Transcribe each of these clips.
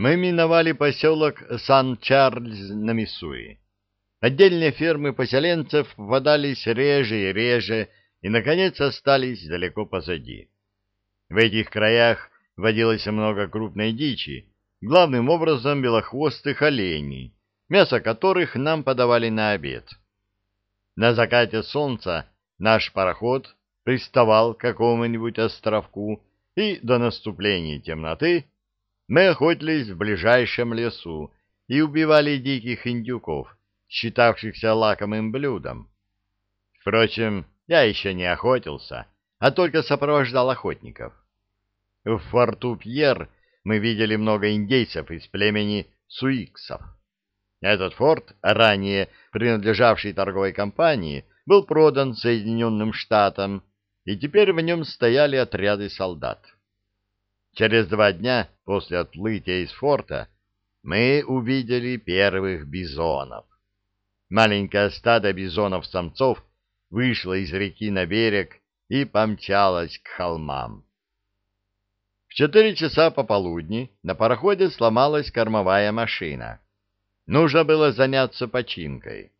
Мы миновали поселок Сан-Чарльз на Миссури. Отдельные фермы поселенцев впадались реже и реже, и, наконец, остались далеко позади. В этих краях водилось много крупной дичи, главным образом белохвостых оленей, мясо которых нам подавали на обед. На закате солнца наш пароход приставал к какому-нибудь островку, и до наступления темноты мы охотились в ближайшем лесу и убивали диких индюков, считавшихся лакомым блюдом. Впрочем, я еще не охотился, а только сопровождал охотников. В форту Пьер мы видели много индейцев из племени суиксов. Этот форт, ранее принадлежавший торговой компании, был продан Соединенным Штатам, и теперь в нем стояли отряды солдат. Через два дня после отплытия из форта мы увидели первых бизонов. Маленькое стадо бизонов-самцов вышло из реки на берег и помчалось к холмам. В четыре часа пополудни на пароходе сломалась кормовая машина. Нужно было заняться починкой.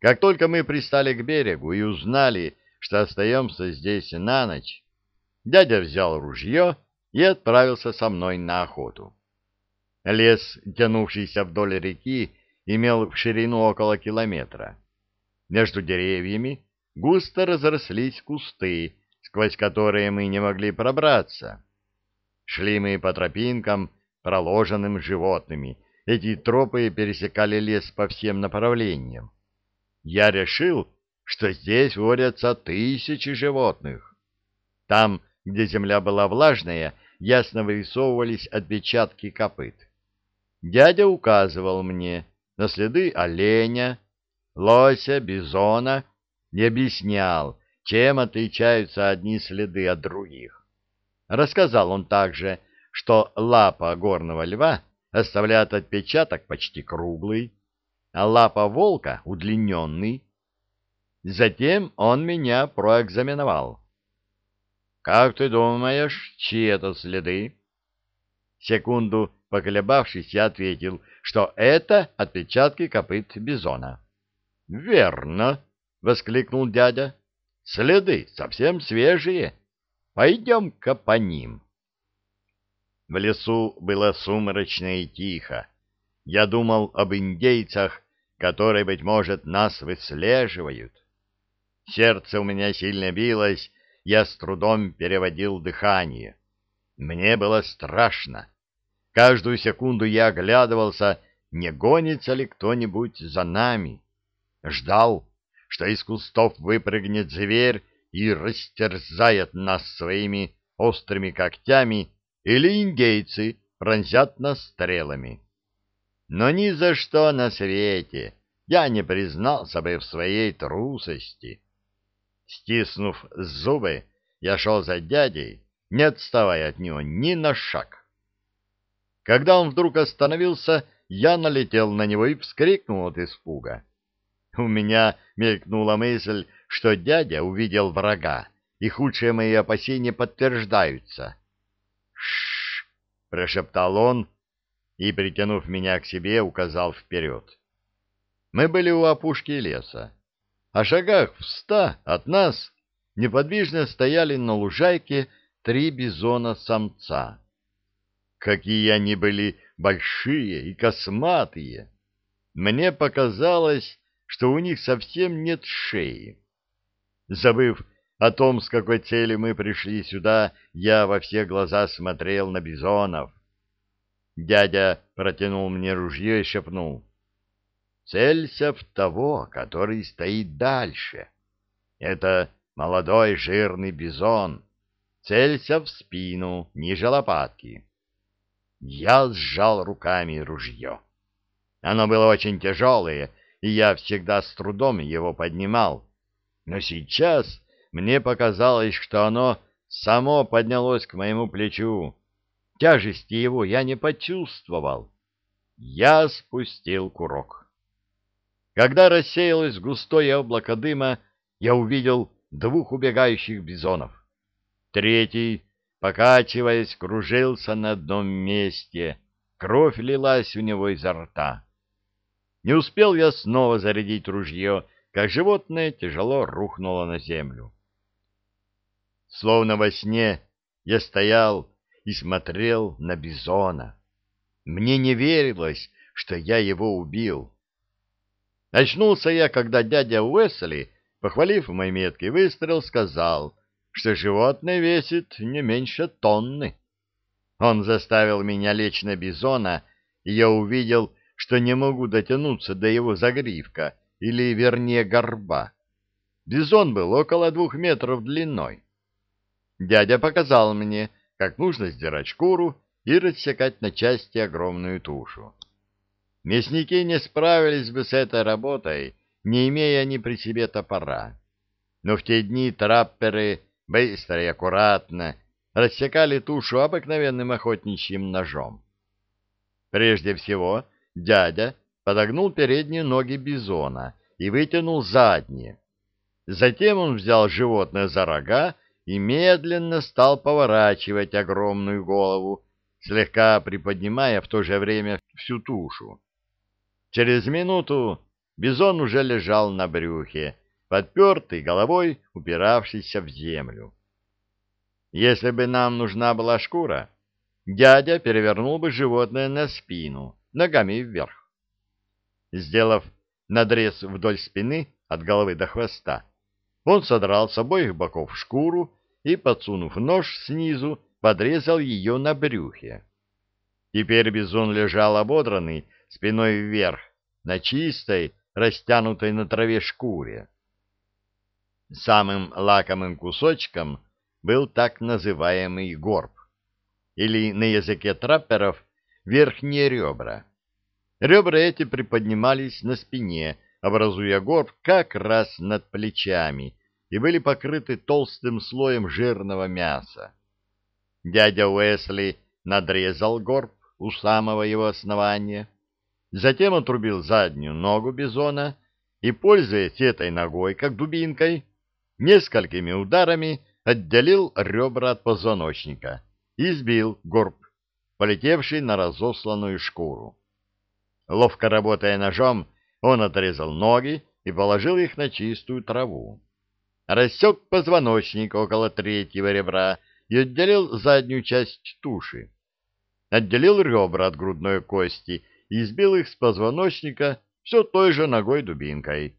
Как только мы пристали к берегу и узнали, что остаемся здесь на ночь, дядя взял ружье и отправился со мной на охоту. Лес, тянувшийся вдоль реки, имел в ширину около километра. Между деревьями густо разрослись кусты, сквозь которые мы не могли пробраться. Шли мы по тропинкам, проложенным животными. Эти тропы пересекали лес по всем направлениям. Я решил, что здесь водятся тысячи животных. Там, где земля была влажная, ясно вырисовывались отпечатки копыт. Дядя указывал мне на следы оленя, лося, бизона и объяснял, чем отличаются одни следы от других. Рассказал он также, что лапа горного льва оставляет отпечаток почти круглый, а лапа волка удлиненный. Затем он меня проэкзаменовал. «Как ты думаешь, чьи это следы?» Секунду поколебавшись, я ответил, что это отпечатки копыт бизона. «Верно!» — воскликнул дядя. «Следы совсем свежие. Пойдем-ка по ним. В лесу было сумрачно и тихо. Я думал об индейцах, которые, быть может, нас выслеживают. Сердце у меня сильно билось, я с трудом переводил дыхание. Мне было страшно. Каждую секунду я оглядывался, не гонится ли кто-нибудь за нами. Ждал, что из кустов выпрыгнет зверь и растерзает нас своими острыми когтями, или индейцы пронзят нас стрелами. Но ни за что на свете я не признался бы в своей трусости. Стиснув зубы, я шел за дядей, не отставая от него ни на шаг. Когда он вдруг остановился, я налетел на него и вскрикнул от испуга. У меня мелькнула мысль, что дядя увидел врага, и худшие мои опасения подтверждаются. «Ш-ш-ш!» прошептал он и, притянув меня к себе, указал вперед. Мы были у опушки леса. А шагах в ста от нас неподвижно стояли на лужайке три бизона-самца. Какие они были большие и косматые! Мне показалось, что у них совсем нет шеи. Забыв о том, с какой целью мы пришли сюда, я во все глаза смотрел на бизонов. Дядя протянул мне ружье и шепнул. «Целься в того, который стоит дальше. Это молодой жирный бизон. Целься в спину, ниже лопатки». Я сжал руками ружье. Оно было очень тяжелое, и я всегда с трудом его поднимал. Но сейчас мне показалось, что оно само поднялось к моему плечу. Тяжести его я не почувствовал. Я спустил курок. Когда рассеялось густое облако дыма, я увидел двух убегающих бизонов. Третий, покачиваясь, кружился на одном месте. кровь лилась у него изо рта. Не успел я снова зарядить ружье, как животное тяжело рухнуло на землю. Словно во сне я стоял и смотрел на бизона. Мне не верилось, что я его убил. Очнулся я, когда дядя Уэсли, похвалив мой меткий выстрел, сказал, что животное весит не меньше тонны. Он заставил меня лечь на бизона, и я увидел, что не могу дотянуться до его загривка, или, вернее, горба. Бизон был около двух метров длиной. Дядя показал мне, как нужно сдирать шкуру и рассекать на части огромную тушу. Мясники не справились бы с этой работой, не имея ни при себе топора. Но в те дни трапперы быстро и аккуратно рассекали тушу обыкновенным охотничьим ножом. Прежде всего, дядя подогнул передние ноги бизона и вытянул задние. Затем он взял животное за рога и медленно стал поворачивать огромную голову, слегка приподнимая в то же время всю тушу. Через минуту бизон уже лежал на брюхе, подпертый головой, упиравшийся в землю. Если бы нам нужна была шкура, дядя перевернул бы животное на спину, ногами вверх. Сделав надрез вдоль спины от головы до хвоста, он содрал с обоих боков шкуру и, подсунув нож снизу, подрезал ее на брюхе. Теперь бизон лежал ободранный спиной вверх на чистой, растянутой на траве шкуре. Самым лакомым кусочком был так называемый горб, или на языке трапперов верхние ребра. Ребра эти приподнимались на спине, образуя горб как раз над плечами, и были покрыты толстым слоем жирного мяса. Дядя Уэсли надрезал горб у самого его основания, затем отрубил заднюю ногу бизона и, пользуясь этой ногой как дубинкой, несколькими ударами отделил ребра от позвоночника и сбил горб, полетевший на разосланную шкуру. Ловко работая ножом, он отрезал ноги и положил их на чистую траву рассек позвоночник около третьего ребра и отделил заднюю часть туши. Отделил ребра от грудной кости и сбил их с позвоночника все той же ногой-дубинкой.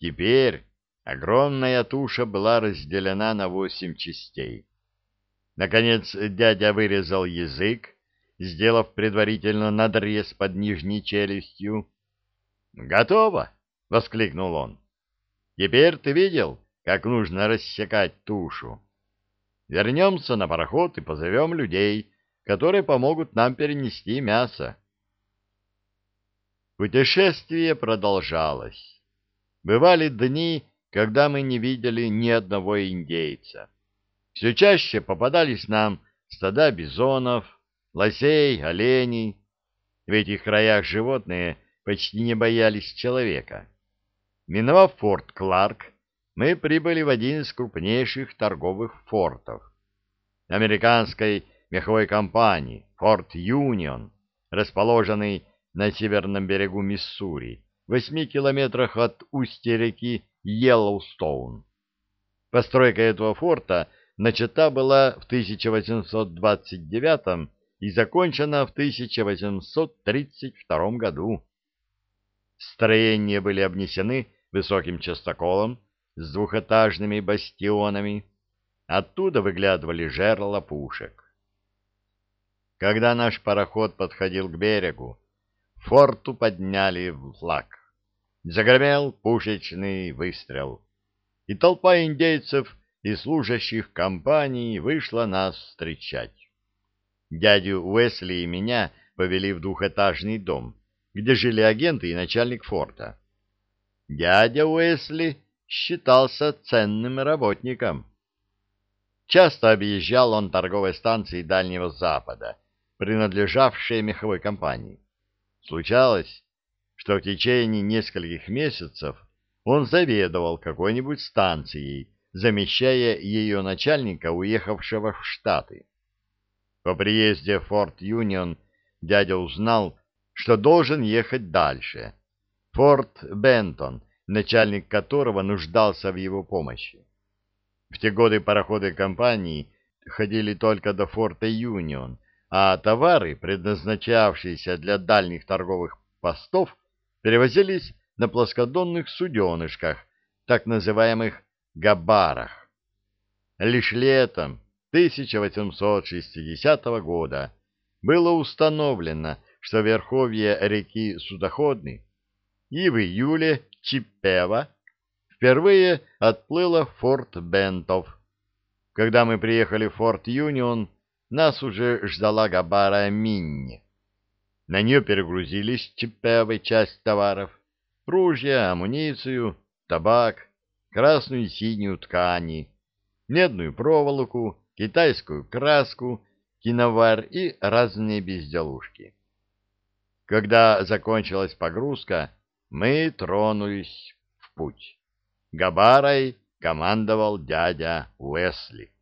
Теперь огромная туша была разделена на восемь частей. Наконец дядя вырезал язык, сделав предварительно надрез под нижней челюстью. «Готово!» — воскликнул он. «Теперь ты видел, как нужно рассекать тушу. Вернемся на пароход и позовем людей, которые помогут нам перенести мясо. Путешествие продолжалось. Бывали дни, когда мы не видели ни одного индейца. Все чаще попадались нам стада бизонов, лосей, оленей. В этих краях животные почти не боялись человека. Миновав форт Кларк, мы прибыли в один из крупнейших торговых фортов американской меховой компании Форт Юнион, расположенный на северном берегу Миссури, в восьми километрах от устья реки Йеллоустоун. Постройка этого форта начата была в 1829 и закончена в 1832 году. Строения были обнесены высоким частоколом, с двухэтажными бастионами. Оттуда выглядывали жерла пушек. Когда наш пароход подходил к берегу, форту подняли флаг. Загремел пушечный выстрел, и толпа индейцев и служащих компании вышла нас встречать. Дядю Уэсли и меня повели в двухэтажный дом, где жили агенты и начальник форта. Дядя Уэсли считался ценным работником. Часто объезжал он торговые станции Дальнего Запада, принадлежавшие меховой компании. Случалось, что в течение нескольких месяцев он заведовал какой-нибудь станцией, замещая ее начальника, уехавшего в Штаты. По приезде в Форт Юнион дядя узнал, что должен ехать дальше. Форт Бентон, начальник которого нуждался в его помощи. В те годы пароходы компании ходили только до форта Юнион, а товары, предназначавшиеся для дальних торговых постов, перевозились на плоскодонных суденышках, так называемых габарах. Лишь летом 1860 года было установлено, что верховье реки Судоходный и в июле Чипева впервые отплыло в форт Бентов. Когда мы приехали в форт Юнион, нас уже ждала Габара Минни. На нее перегрузились Чипевой часть товаров, ружья, амуницию, табак, красную и синюю ткани, медную проволоку, китайскую краску, киновар и разные безделушки. Когда закончилась погрузка, мы тронулись в путь. Габарой командовал дядя Уэсли.